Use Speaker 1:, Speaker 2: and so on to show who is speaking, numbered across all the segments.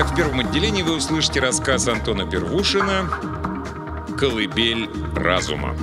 Speaker 1: Итак, в первом отделении вы услышите рассказ Антона Первушина «Колыбель разума».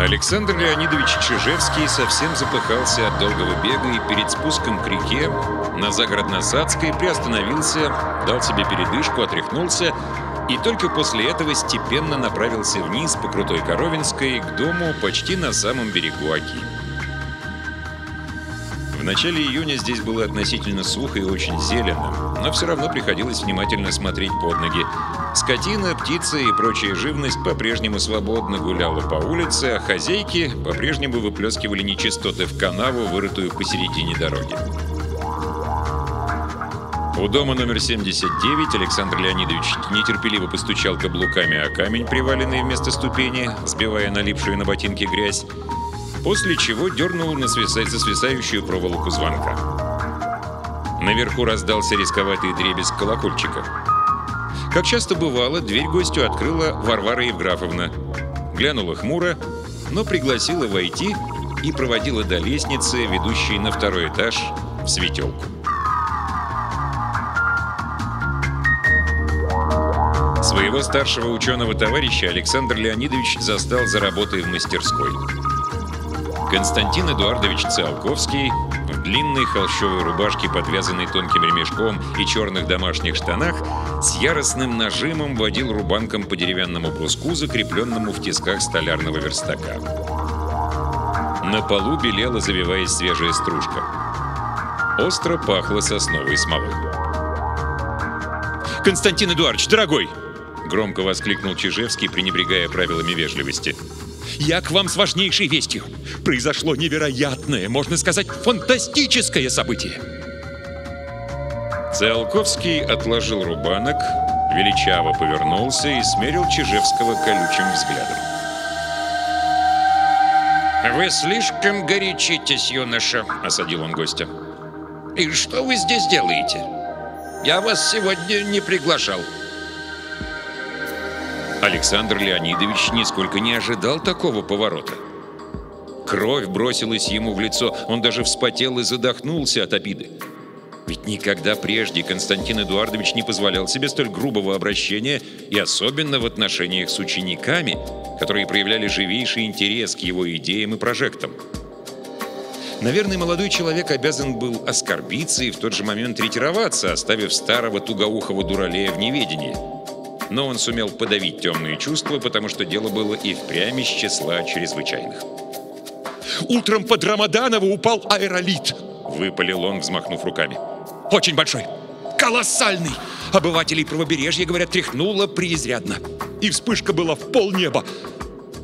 Speaker 1: Александр Леонидович Чижевский совсем запыхался от долгого бега и перед спуском к реке на Загородно-Садской приостановился, дал себе передышку, отряхнулся и только после этого степенно направился вниз по Крутой Коровинской к дому почти на самом берегу Оки. В начале июня здесь было относительно сухо и очень зелено, но все равно приходилось внимательно смотреть под ноги. Скотина, птицы и прочая живность по-прежнему свободно гуляла по улице, а хозяйки по-прежнему выплескивали нечистоты в канаву, вырытую посередине дороги. У дома номер 79 Александр Леонидович нетерпеливо постучал каблуками о камень, приваленный вместо ступени, сбивая налипшую на ботинки грязь после чего дернул на свисать за свисающую проволоку звонка. Наверху раздался рисковатый дребезг колокольчика. Как часто бывало, дверь гостю открыла Варвара Евграфовна. Глянула хмуро, но пригласила войти и проводила до лестницы, ведущей на второй этаж, в светелку. Своего старшего ученого товарища Александр Леонидович застал за работой в мастерской. Константин Эдуардович Циолковский длинной холщовой рубашке, подвязанной тонким ремешком и черных домашних штанах, с яростным нажимом водил рубанком по деревянному бруску, закрепленному в тисках столярного верстака. На полу белела, завиваясь свежая стружка. Остро пахло сосновой смолой. «Константин Эдуардович, дорогой!» Громко воскликнул Чижевский, пренебрегая правилами вежливости. Я к вам с важнейшей вестью. Произошло невероятное, можно сказать, фантастическое событие. Циолковский отложил рубанок, величаво повернулся и смерил Чижевского колючим взглядом.
Speaker 2: «Вы слишком горячитесь, юноша», — осадил он гостя. «И что вы здесь делаете? Я вас сегодня не приглашал».
Speaker 1: Александр Леонидович нисколько не ожидал такого поворота. Кровь бросилась ему в лицо, он даже вспотел и задохнулся от обиды. Ведь никогда прежде Константин Эдуардович не позволял себе столь грубого обращения, и особенно в отношениях с учениками, которые проявляли живейший интерес к его идеям и прожектам. Наверное, молодой человек обязан был оскорбиться и в тот же момент ретироваться, оставив старого тугоухого дуралея в неведении – но он сумел подавить темные чувства, потому что дело было и впрямь из числа чрезвычайных.
Speaker 3: «Утром под Рамаданово упал аэролит!»
Speaker 1: — выпалил он, взмахнув руками.
Speaker 3: «Очень большой! Колоссальный! Обывателей правобережья, говорят, тряхнуло преизрядно. И вспышка была в полнеба.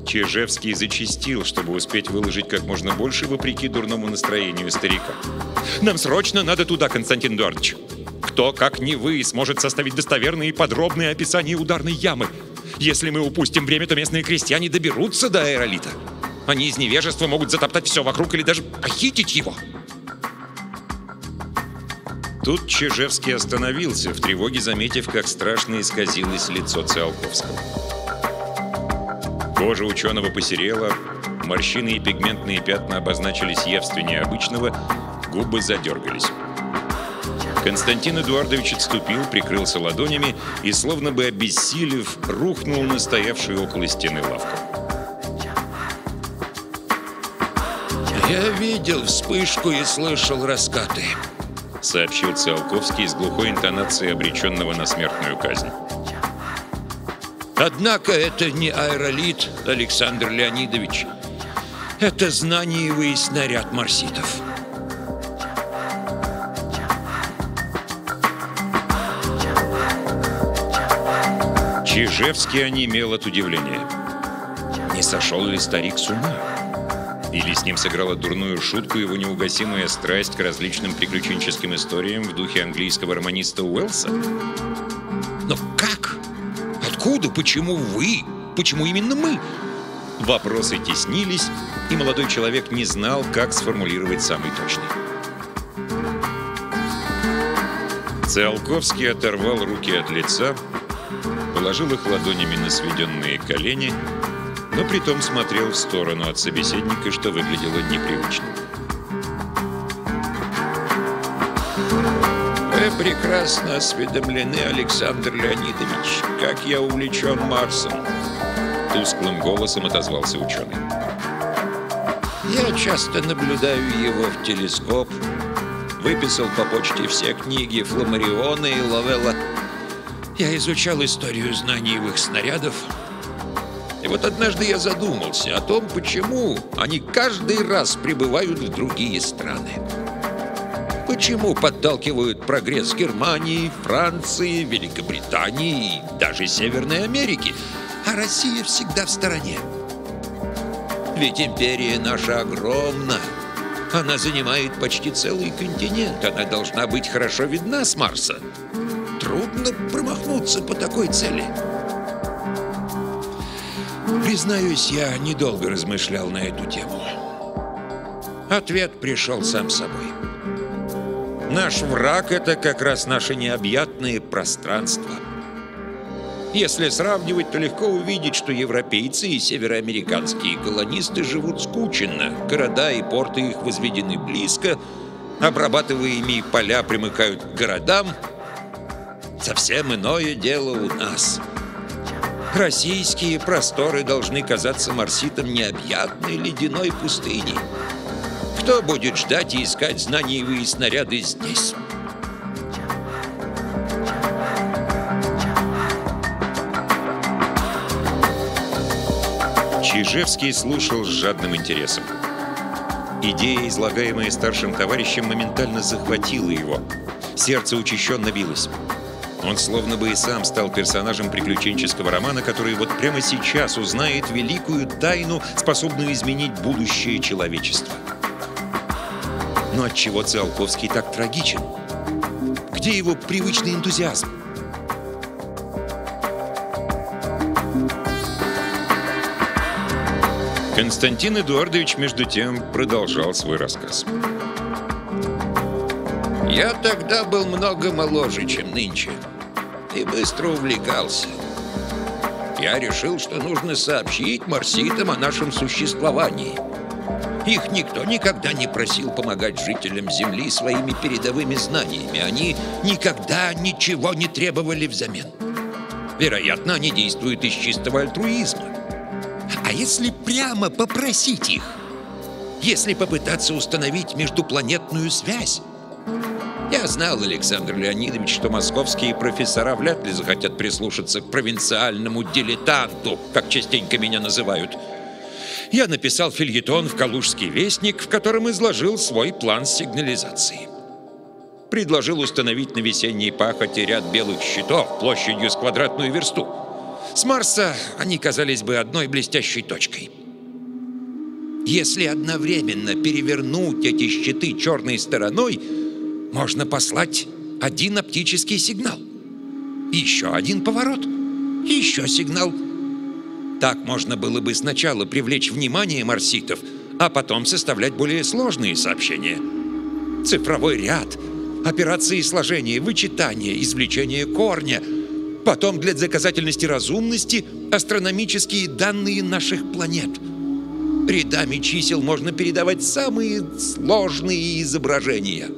Speaker 1: Чижевский зачистил, чтобы успеть выложить как можно больше, вопреки дурному настроению старика.
Speaker 3: «Нам срочно надо туда, Константин Эдуардович. Кто, как не вы, сможет составить достоверные и подробные описания ударной ямы? Если мы упустим время, то местные крестьяне доберутся до аэролита. Они из невежества могут затоптать все вокруг или даже похитить его.
Speaker 1: Тут Чижевский остановился, в тревоге заметив, как страшно исказилось лицо Циолковского. Кожа ученого посерела, морщины и пигментные пятна обозначились явственнее обычного, губы задергались. Константин Эдуардович отступил, прикрылся ладонями и, словно бы обессилев, рухнул на стоявшую около стены лавку.
Speaker 2: «Я видел вспышку и слышал раскаты», —
Speaker 1: сообщил Циолковский с глухой интонацией обреченного на смертную казнь.
Speaker 2: «Однако это не аэролит, Александр Леонидович. Это знаниевый снаряд марситов».
Speaker 1: Чижевский онемел от удивления. Не сошел ли старик с ума? Или с ним сыграла дурную шутку его неугасимая страсть к различным приключенческим историям в духе английского романиста Уэллса?
Speaker 2: Но как? Откуда? Почему вы? Почему именно мы?
Speaker 1: Вопросы теснились, и молодой человек не знал, как сформулировать самый точный. Циолковский оторвал руки от лица, положил их ладонями на сведенные колени, но притом смотрел в сторону от собеседника, что выглядело непривычно.
Speaker 2: Вы прекрасно осведомлены, Александр Леонидович, как я увлечен Марсом.
Speaker 1: Тусклым голосом отозвался ученый.
Speaker 2: Я часто наблюдаю его в телескоп, выписал по почте все книги Фламариона и Лавелла. Я изучал историю знаниевых снарядов. И вот однажды я задумался о том, почему они каждый раз прибывают в другие страны. Почему подталкивают прогресс Германии, Франции, Великобритании и даже Северной Америки, а Россия всегда в стороне? Ведь империя наша огромна. Она занимает почти целый континент. Она должна быть хорошо видна с Марса. Трудно промахнуться по такой цели. Признаюсь, я недолго размышлял на эту тему. Ответ пришел сам собой. Наш враг — это как раз наше необъятное пространство. Если сравнивать, то легко увидеть, что европейцы и североамериканские колонисты живут скученно. Города и порты их возведены близко, обрабатываемые поля примыкают к городам. Совсем иное дело у нас. Российские просторы должны казаться марситам необъятной ледяной пустыней. Кто будет ждать и искать знаниевые снаряды здесь?
Speaker 1: Чижевский слушал с жадным интересом. Идея, излагаемая старшим товарищем, моментально захватила его. Сердце учащенно билось. Он словно бы и сам стал персонажем приключенческого романа, который вот прямо сейчас узнает великую тайну, способную изменить будущее человечества. Но отчего Циолковский так трагичен? Где его привычный энтузиазм? Константин Эдуардович, между тем, продолжал свой рассказ.
Speaker 2: Я тогда был много моложе, чем нынче, и быстро увлекался. Я решил, что нужно сообщить марситам о нашем существовании. Их никто никогда не просил помогать жителям Земли своими передовыми знаниями. Они никогда ничего не требовали взамен. Вероятно, они действуют из чистого альтруизма. А если прямо попросить их? Если попытаться установить междупланетную связь? Я знал, Александр Леонидович, что московские профессора вряд ли захотят прислушаться к провинциальному дилетанту, как частенько меня называют. Я написал фильетон в «Калужский вестник», в котором изложил свой план сигнализации. Предложил установить на весенней пахоте ряд белых щитов площадью с квадратную версту. С Марса они казались бы одной блестящей точкой. Если одновременно перевернуть эти щиты черной стороной, можно послать один оптический сигнал. Еще один поворот. Еще сигнал. Так можно было бы сначала привлечь внимание марситов, а потом составлять более сложные сообщения. Цифровой ряд, операции сложения, вычитания, извлечения корня – Потом для доказательности разумности астрономические данные наших планет. Рядами чисел можно передавать самые сложные изображения.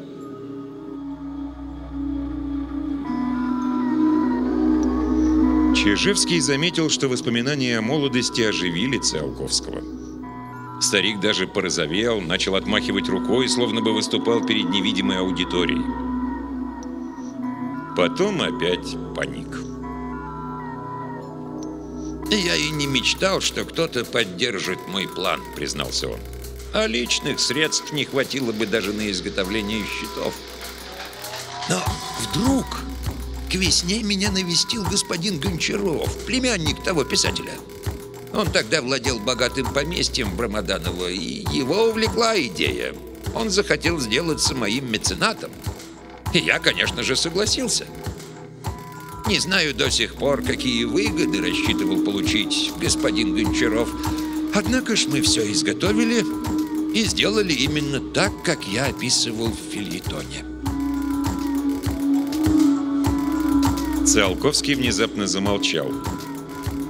Speaker 1: Чижевский заметил, что воспоминания о молодости оживили Циолковского. Старик даже порозовел, начал отмахивать рукой, словно бы выступал перед невидимой аудиторией. Потом опять паник.
Speaker 2: «Я и не мечтал, что кто-то поддержит мой план», — признался он. «А личных средств не хватило бы даже на изготовление щитов». Но вдруг к весне меня навестил господин Гончаров, племянник того писателя. Он тогда владел богатым поместьем в Брамаданово, и его увлекла идея. Он захотел сделаться моим меценатом. И я, конечно же, согласился. Не знаю до сих пор, какие выгоды рассчитывал получить господин Гончаров. Однако ж мы все изготовили и сделали именно так, как я описывал в фильетоне.
Speaker 1: Циолковский внезапно замолчал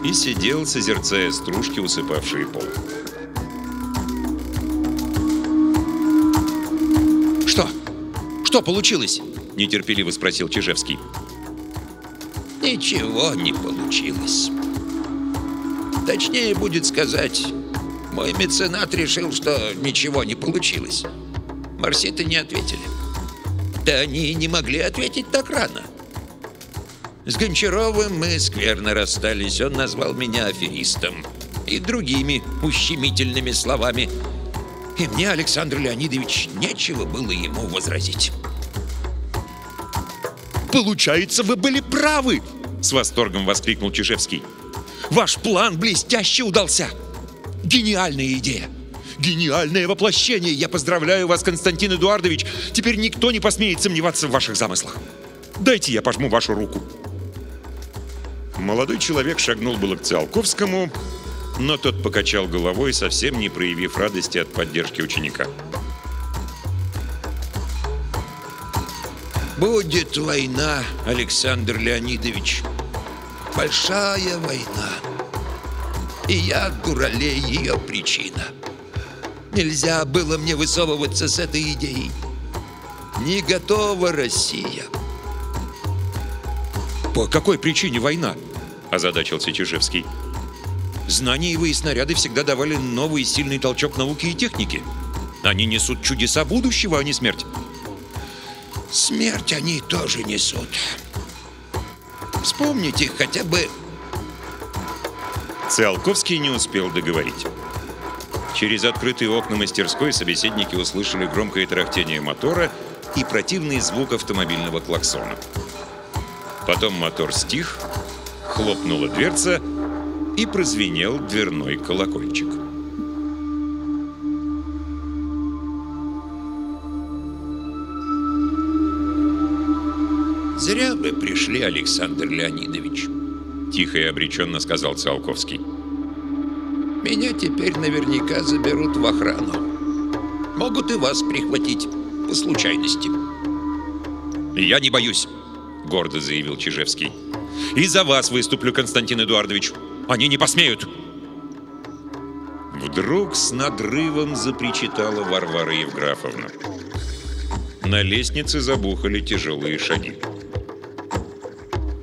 Speaker 1: и сидел, созерцая стружки, усыпавшие пол.
Speaker 3: «Что? Что получилось?» – нетерпеливо спросил Чижевский.
Speaker 2: Ничего не получилось. Точнее будет сказать, мой меценат решил, что ничего не получилось. Марситы не ответили. Да они и не могли ответить так рано. С Гончаровым мы скверно расстались. Он назвал меня аферистом. И другими ущемительными словами. И мне, Александр Леонидович, нечего было ему возразить.
Speaker 3: «Получается, вы были правы!» С восторгом воскликнул Чижевский. «Ваш план блестяще удался! Гениальная идея! Гениальное воплощение! Я поздравляю вас, Константин Эдуардович! Теперь никто не посмеет сомневаться в ваших замыслах! Дайте я пожму вашу руку!» Молодой человек шагнул было к Циолковскому, но тот покачал головой, совсем не проявив радости от поддержки ученика.
Speaker 2: Будет война, Александр Леонидович. Большая война. И я, дуралей, ее причина. Нельзя было мне высовываться с этой идеей. Не готова Россия.
Speaker 3: «По какой причине война?» – озадачился Чижевский. «Знаниевые снаряды всегда давали новый сильный толчок науке и технике. Они несут чудеса будущего, а не смерть».
Speaker 2: Смерть они тоже несут. Вспомните хотя бы...
Speaker 1: Циолковский не успел договорить. Через открытые окна мастерской собеседники услышали громкое тарахтение мотора и противный звук автомобильного клаксона. Потом мотор стих, хлопнула дверца и прозвенел дверной колокольчик.
Speaker 2: Зря вы пришли, Александр Леонидович.
Speaker 1: Тихо и обреченно сказал Циолковский.
Speaker 2: Меня теперь наверняка заберут в охрану. Могут и вас прихватить по случайности.
Speaker 3: «Я не боюсь», — гордо заявил Чижевский. «И за вас выступлю, Константин Эдуардович. Они не посмеют».
Speaker 1: Вдруг с надрывом запричитала Варвара Евграфовна. На лестнице забухали тяжелые шаги.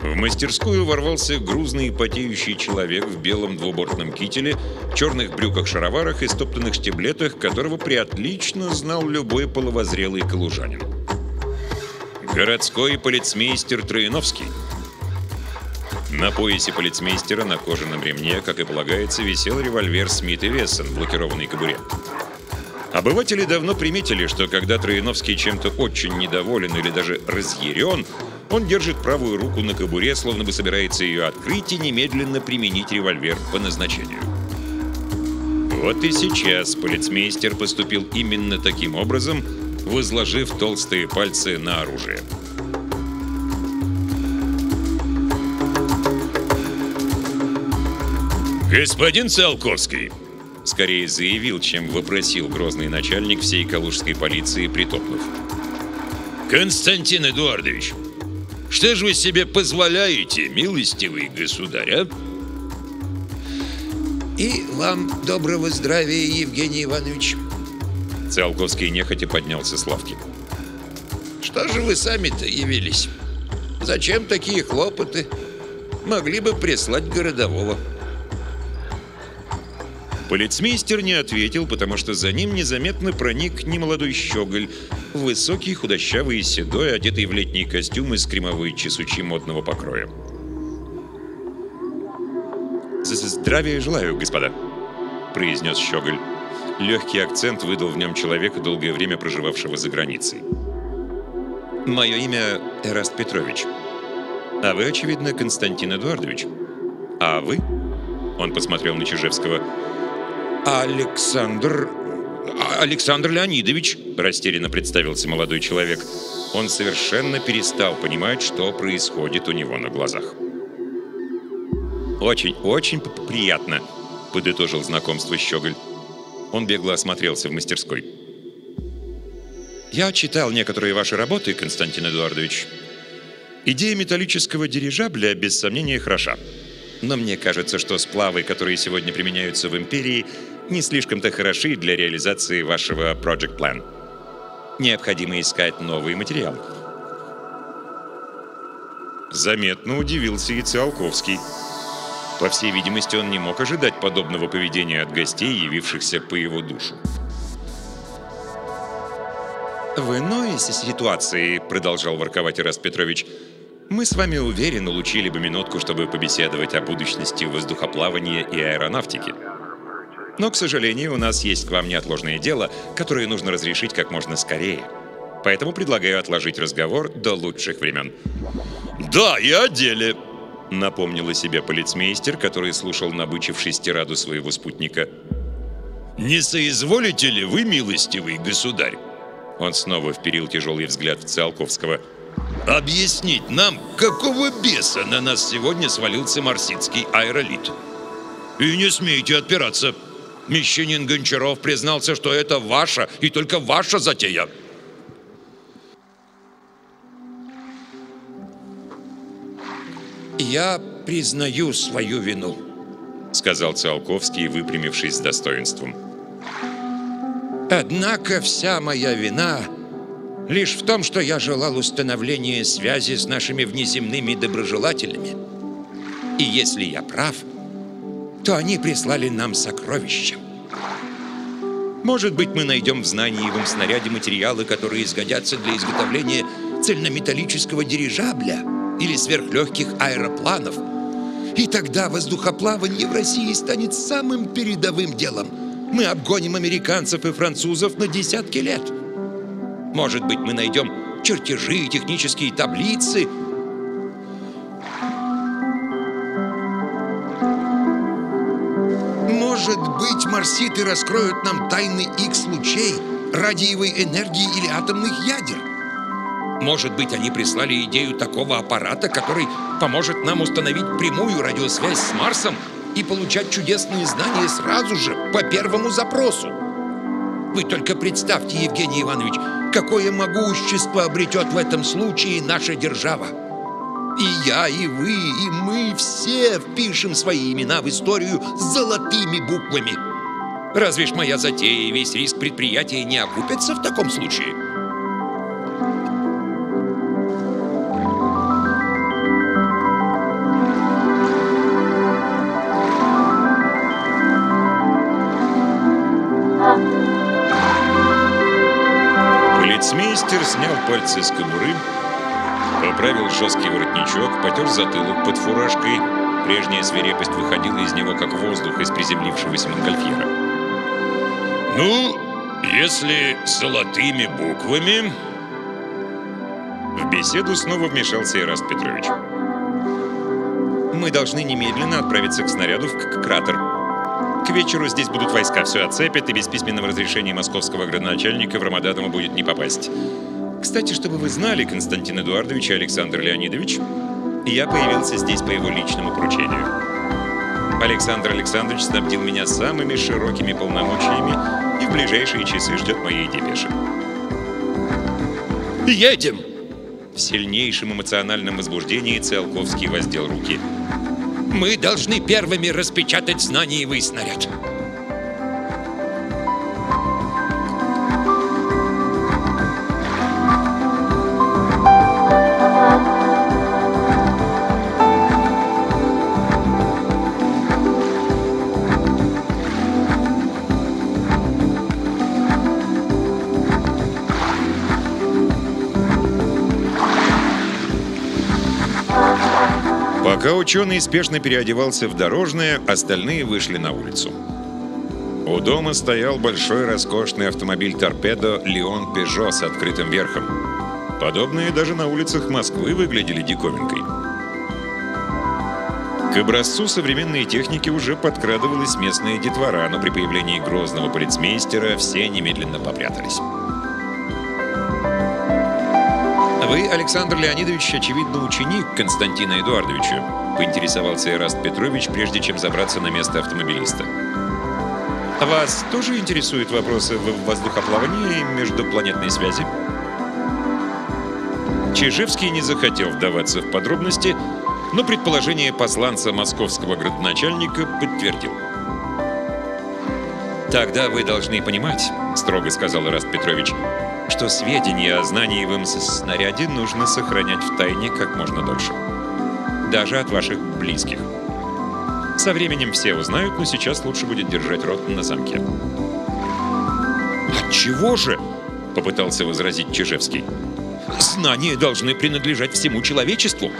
Speaker 1: В мастерскую ворвался грузный потеющий человек в белом двубортном кителе, черных брюках-шароварах и стоптанных штиблетах, которого приотлично знал любой половозрелый калужанин. Городской полицмейстер Троиновский. На поясе полицмейстера на кожаном ремне, как и полагается, висел револьвер Смит и Вессон в блокированной кобуре. Обыватели давно приметили, что когда Троиновский чем-то очень недоволен или даже разъярен, он держит правую руку на кобуре, словно бы собирается ее открыть и немедленно применить револьвер по назначению. Вот и сейчас полицмейстер поступил именно таким образом, возложив толстые пальцы на оружие. «Господин Циолковский!» Скорее заявил, чем вопросил грозный начальник всей калужской полиции, притопнув. «Константин Эдуардович, что же вы себе позволяете, милостивый государь, а?
Speaker 2: И вам доброго здравия, Евгений Иванович.
Speaker 1: Циолковский нехотя поднялся с лавки.
Speaker 2: Что же вы сами-то явились? Зачем такие хлопоты? Могли бы прислать городового.
Speaker 1: Полицмейстер не ответил, потому что за ним незаметно проник немолодой щеголь, высокий, худощавый и седой, одетый в летний костюм из кремовой чесучи модного покроя.
Speaker 3: «Здравия желаю, господа», — произнес щеголь. Легкий акцент выдал в нем человека, долгое время проживавшего за границей. «Мое имя Эраст Петрович. А вы, очевидно, Константин Эдуардович. А вы?»
Speaker 1: Он посмотрел на Чижевского.
Speaker 2: Александр... Александр Леонидович,
Speaker 1: растерянно представился молодой человек. Он совершенно перестал понимать, что происходит у него на глазах. «Очень-очень приятно», — подытожил знакомство Щеголь. Он бегло осмотрелся в мастерской. «Я читал некоторые ваши работы, Константин Эдуардович. Идея металлического дирижабля, без сомнения, хороша. Но мне кажется, что сплавы, которые сегодня применяются в Империи, не слишком-то хороши для реализации вашего Project Plan. Необходимо искать новые материалы. Заметно удивился и Циолковский. По всей видимости, он не мог ожидать подобного поведения от гостей, явившихся по его душу. «В иной ситуации», — продолжал ворковать Ираст Петрович, «мы с вами уверенно улучили бы минутку, чтобы побеседовать о будущности воздухоплавания и аэронавтики. Но, к сожалению, у нас есть к вам неотложное дело, которое нужно разрешить как можно скорее. Поэтому предлагаю отложить разговор до лучших времен».
Speaker 3: «Да, и о деле», —
Speaker 1: напомнил о себе полицмейстер, который слушал набычившись тираду своего спутника.
Speaker 3: «Не соизволите ли вы, милостивый государь?»
Speaker 1: Он снова вперил тяжелый взгляд в Циолковского.
Speaker 3: «Объяснить нам, какого беса на нас сегодня свалился марсидский аэролит? И не смейте отпираться!» Мещанин Гончаров признался, что это ваша и только ваша затея.
Speaker 2: «Я признаю свою вину», —
Speaker 1: сказал Циолковский, выпрямившись с достоинством.
Speaker 2: «Однако вся моя вина лишь в том, что я желал установления связи с нашими внеземными доброжелателями. И если я прав, — то они прислали нам сокровища. Может быть, мы найдем в знаниевом снаряде материалы, которые изгодятся для изготовления цельнометаллического дирижабля или сверхлегких аэропланов. И тогда воздухоплавание в России станет самым передовым делом. Мы обгоним американцев и французов на десятки лет. Может быть, мы найдем чертежи и технические таблицы, Может быть, марситы раскроют нам тайны X-лучей, радиевой энергии или атомных ядер? Может быть, они прислали идею такого аппарата, который поможет нам установить прямую радиосвязь с Марсом и получать чудесные знания сразу же, по первому запросу. Вы только представьте, Евгений Иванович, какое могущество обретет в этом случае наша держава. И я, и вы, и мы все впишем свои имена в историю золотыми буквами. Разве ж моя затея и весь риск предприятия не окупятся в таком случае?
Speaker 1: Пальцы с кобуры, Поправил жесткий воротничок, потер затылок под фуражкой. Прежняя свирепость выходила из него, как воздух из приземлившегося монгольфьера.
Speaker 3: «Ну, если золотыми буквами...»
Speaker 1: В беседу снова вмешался Ираст Петрович. «Мы должны немедленно отправиться к снаряду в кратер. К вечеру здесь будут войска, все оцепят, и без письменного разрешения московского градоначальника в Рамаданово будет не попасть. Кстати, чтобы вы знали, Константин Эдуардович и Александр Леонидович, я появился здесь по его личному поручению. Александр Александрович снабдил меня самыми широкими полномочиями и в ближайшие часы ждет моей депеши.
Speaker 3: «Едем!»
Speaker 1: В сильнейшем эмоциональном возбуждении Циолковский воздел руки.
Speaker 2: «Мы должны первыми распечатать знаниевый снаряд!»
Speaker 1: Ученый спешно переодевался в дорожное, остальные вышли на улицу. У дома стоял большой роскошный автомобиль «Торпедо» «Леон Пежо» с открытым верхом. Подобные даже на улицах Москвы выглядели диковинкой. К образцу современной техники уже подкрадывалась местная детвора, но при появлении грозного полицмейстера все немедленно попрятались. «Вы, Александр Леонидович, очевидно, ученик Константина Эдуардовича», поинтересовался Эраст Петрович, прежде чем забраться на место автомобилиста. «Вас тоже интересуют вопросы в воздухоплавании и междупланетной связи?» Чижевский не захотел вдаваться в подробности, но предположение посланца московского градоначальника подтвердил. «Тогда вы должны понимать», — строго сказал Раст Петрович, что сведения о знаниевом снаряде нужно сохранять в тайне как можно дольше. Даже от ваших близких. Со временем все узнают, но сейчас лучше будет держать рот на замке.
Speaker 3: «Отчего же?»
Speaker 1: — попытался возразить Чижевский.
Speaker 3: «Знания должны принадлежать всему человечеству.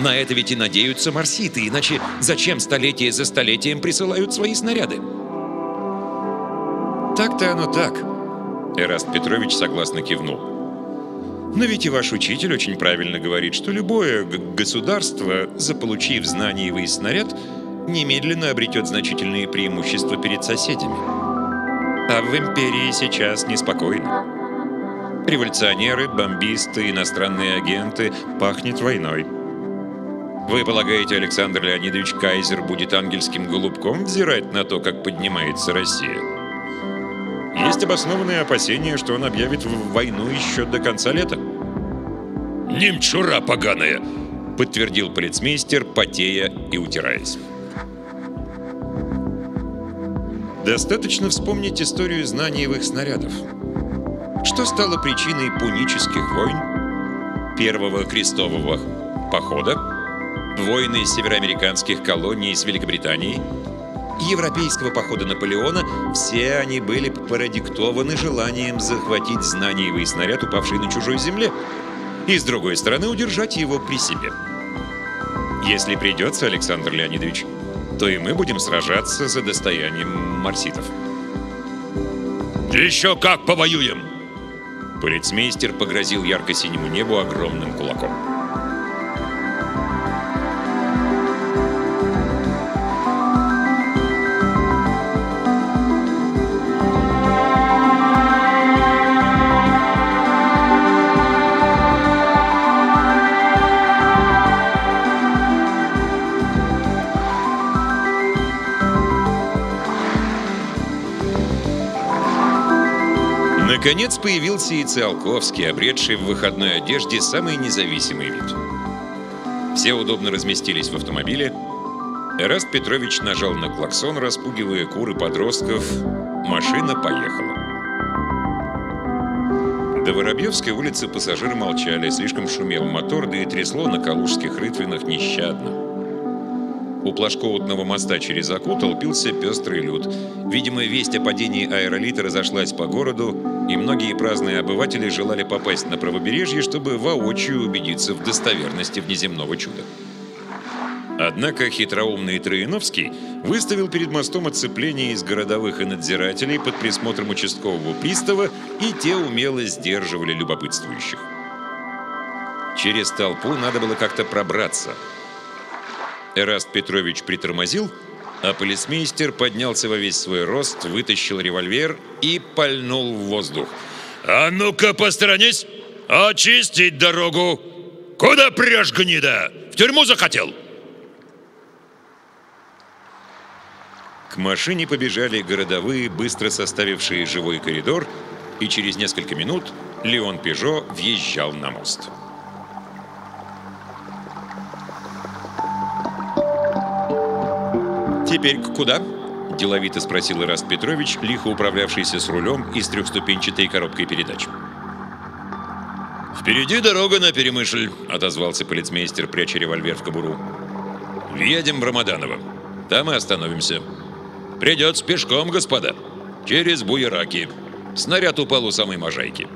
Speaker 3: На это ведь и надеются марситы, иначе зачем столетие за столетием присылают свои снаряды?»
Speaker 1: «Так-то оно так», Эраст Петрович согласно кивнул. Но ведь и ваш учитель очень правильно говорит, что любое государство, заполучив знаниевый снаряд, немедленно обретет значительные преимущества перед соседями. А в империи сейчас неспокойно. Революционеры, бомбисты, иностранные агенты пахнет войной. Вы полагаете, Александр Леонидович Кайзер будет ангельским голубком взирать на то, как поднимается Россия? Есть обоснованные опасения, что он объявит войну еще до конца лета.
Speaker 2: «Немчура поганая!»
Speaker 1: — подтвердил полицмейстер, потея и утираясь. Достаточно вспомнить историю знаниевых снарядов. Что стало причиной пунических войн, первого крестового похода, войны североамериканских колоний с Великобританией, европейского похода Наполеона, все они были продиктованы желанием захватить знаниевый снаряд, упавший на чужой земле, и, с другой стороны, удержать его при себе. Если придется, Александр Леонидович, то и мы будем сражаться за достоянием марситов.
Speaker 2: «Еще как повоюем!»
Speaker 1: Полицмейстер погрозил ярко-синему небу огромным кулаком. Наконец появился и Циолковский, обретший в выходной одежде самый независимый вид. Все удобно разместились в автомобиле. Эраст Петрович нажал на клаксон, распугивая куры подростков. Машина поехала. До Воробьевской улицы пассажиры молчали, слишком шумел мотор, да и трясло на калужских рытвинах нещадно. У Плашкоутного моста через Аку толпился пестрый люд. Видимо, весть о падении аэролита разошлась по городу, и многие праздные обыватели желали попасть на правобережье, чтобы воочию убедиться в достоверности внеземного чуда. Однако хитроумный Троиновский выставил перед мостом оцепление из городовых и надзирателей под присмотром участкового пристава, и те умело сдерживали любопытствующих. Через толпу надо было как-то пробраться – Эраст Петрович притормозил, а полицмейстер поднялся во весь свой рост, вытащил револьвер и пальнул в воздух.
Speaker 2: «А ну-ка, посторонись! Очистить дорогу! Куда прешь, гнида? В тюрьму захотел?»
Speaker 1: К машине побежали городовые, быстро составившие живой коридор, и через несколько минут Леон Пежо въезжал на мост. «Теперь куда?» – деловито спросил Ираст Петрович, лихо управлявшийся с рулем и с трехступенчатой коробкой передач.
Speaker 2: «Впереди дорога на Перемышль», –
Speaker 1: отозвался полицмейстер, пряча револьвер в кобуру. «Въедем в Рамаданово. Там и остановимся. Придется пешком, господа. Через Буераки. Снаряд упал у самой Можайки».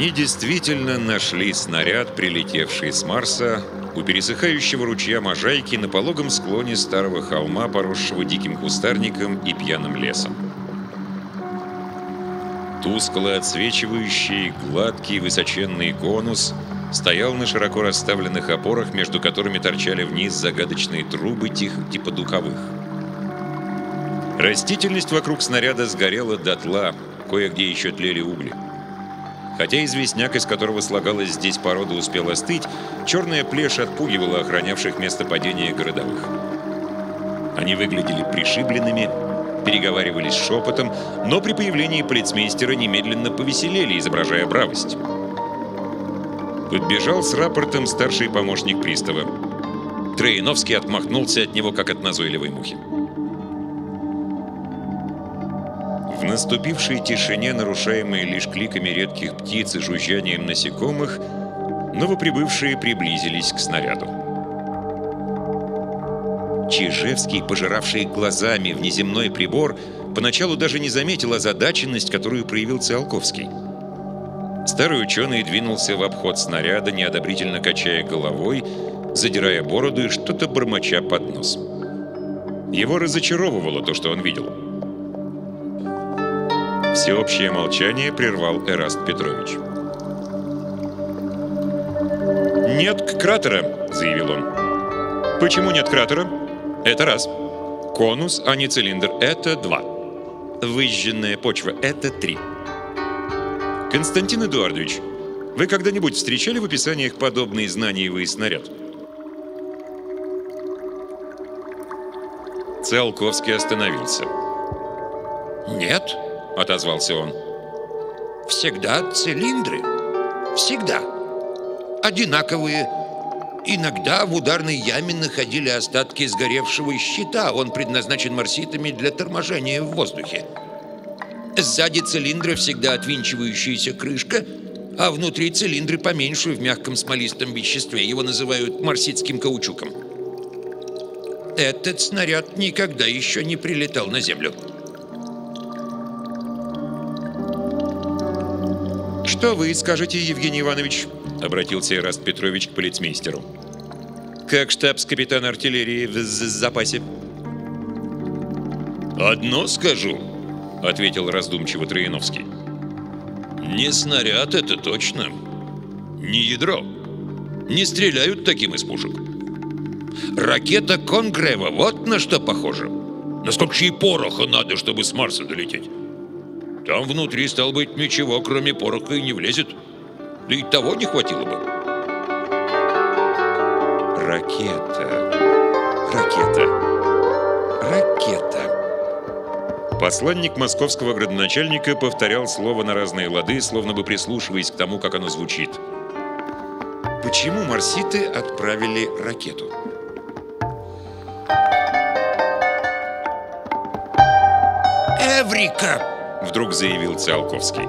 Speaker 1: Они действительно нашли снаряд, прилетевший с Марса, у пересыхающего ручья Можайки на пологом склоне старого холма, поросшего диким кустарником и пьяным лесом. Тускло отсвечивающий, гладкий высоченный конус стоял на широко расставленных опорах, между которыми торчали вниз загадочные трубы типа духовых. Растительность вокруг снаряда сгорела дотла, кое-где еще тлели угли. Хотя известняк, из которого слагалась здесь порода, успел остыть, черная плешь отпугивала охранявших место падения городовых. Они выглядели пришибленными, переговаривались шепотом, но при появлении полицмейстера немедленно повеселели, изображая бравость. Подбежал с рапортом старший помощник пристава. Троиновский отмахнулся от него, как от назойливой мухи. В наступившей тишине, нарушаемой лишь кликами редких птиц и жужжанием насекомых, новоприбывшие приблизились к снаряду. Чижевский, пожиравший глазами внеземной прибор, поначалу даже не заметил озадаченность, которую проявил Циолковский. Старый ученый двинулся в обход снаряда, неодобрительно качая головой, задирая бороду и что-то бормоча под нос. Его разочаровывало то, что он видел. Всеобщее молчание прервал Эраст Петрович. «Нет кратера», — заявил он. «Почему нет кратера?» «Это раз. Конус, а не цилиндр — это два. Выжженная почва — это три. Константин Эдуардович, вы когда-нибудь встречали в описаниях подобные знаниевые снаряд?» Циолковский остановился.
Speaker 2: «Нет», — отозвался он. «Всегда цилиндры. Всегда. Одинаковые. Иногда в ударной яме находили остатки сгоревшего щита. Он предназначен марситами для торможения в воздухе. Сзади цилиндра всегда отвинчивающаяся крышка, а внутри цилиндры поменьше в мягком смолистом веществе. Его называют марситским каучуком. Этот снаряд никогда еще не прилетал на Землю.
Speaker 1: «Что вы скажете, Евгений Иванович?» — обратился Ираст Петрович к полицмейстеру. «Как штабс-капитан артиллерии в запасе?»
Speaker 2: «Одно скажу», — ответил раздумчиво Трояновский. «Не снаряд это точно, не ядро. Не стреляют таким из пушек. Ракета Конгрева вот на что похожа. Насколько же и пороха надо, чтобы с Марса долететь?» Там внутри, стал быть, ничего, кроме пороха, и не влезет. Да и того не хватило бы.
Speaker 1: Ракета. Ракета. Ракета. Посланник московского градоначальника повторял слово на разные лады, словно бы прислушиваясь к тому, как оно звучит. Почему марситы отправили ракету?
Speaker 2: «Эврика!»
Speaker 1: Вдруг заявил Циолковский.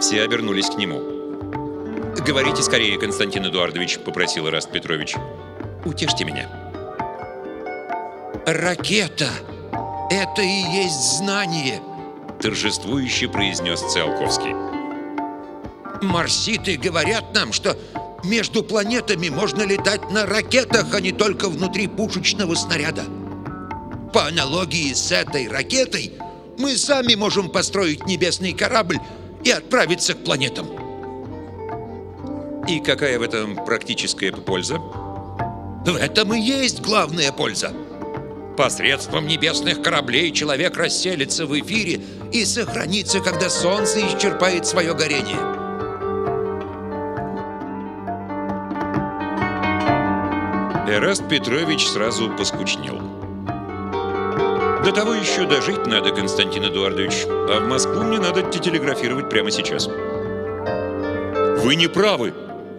Speaker 1: Все обернулись к нему. «Говорите скорее, Константин Эдуардович», — попросил Раст Петрович. «Утешьте меня».
Speaker 2: «Ракета! Это и есть знание!» — торжествующе произнес Циолковский. «Марситы говорят нам, что между планетами можно летать на ракетах, а не только внутри пушечного снаряда. По аналогии с этой ракетой — мы сами можем построить небесный корабль и отправиться к планетам.
Speaker 1: И какая в этом практическая польза?
Speaker 2: В этом и есть главная польза. Посредством небесных кораблей человек расселится в эфире и сохранится, когда Солнце исчерпает свое горение.
Speaker 1: Эраст Петрович сразу поскучнел. До того еще дожить надо, Константин Эдуардович. А в Москву мне надо телеграфировать прямо сейчас. Вы не правы,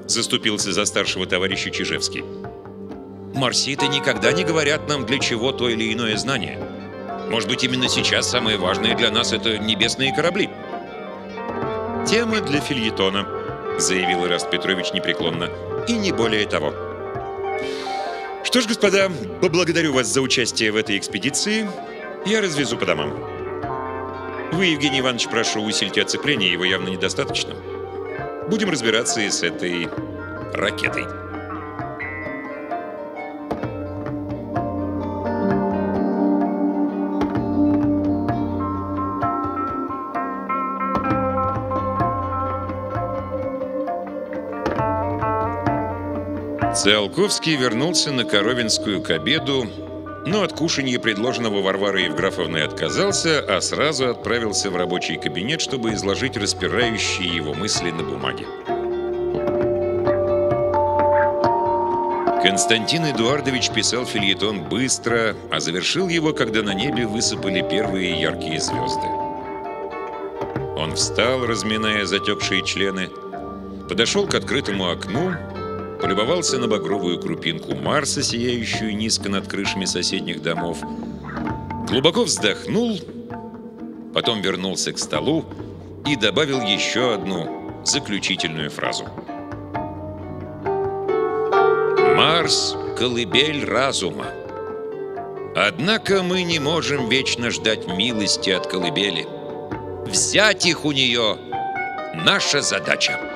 Speaker 1: заступился за старшего товарища Чижевский. Марситы никогда не говорят нам, для чего то или иное знание. Может быть, именно сейчас самое важное для нас — это небесные корабли. Тема для фильетона, заявил Ираст Петрович непреклонно. И не более того. Что ж, господа, поблагодарю вас за участие в этой экспедиции. Я развезу по домам. Вы, Евгений Иванович, прошу, усилить оцепление, его явно недостаточно. Будем разбираться и с этой ракетой. Циолковский вернулся на Коровинскую к обеду но от кушанья, предложенного Варварой Евграфовной, отказался, а сразу отправился в рабочий кабинет, чтобы изложить распирающие его мысли на бумаге. Константин Эдуардович писал фильетон быстро, а завершил его, когда на небе высыпали первые яркие звезды. Он встал, разминая затекшие члены, подошел к открытому окну, полюбовался на багровую крупинку Марса, сияющую низко над крышами соседних домов, глубоко вздохнул, потом вернулся к столу и добавил еще одну заключительную фразу. Марс — колыбель разума. Однако мы не можем вечно ждать милости от колыбели. Взять их у нее — наша задача.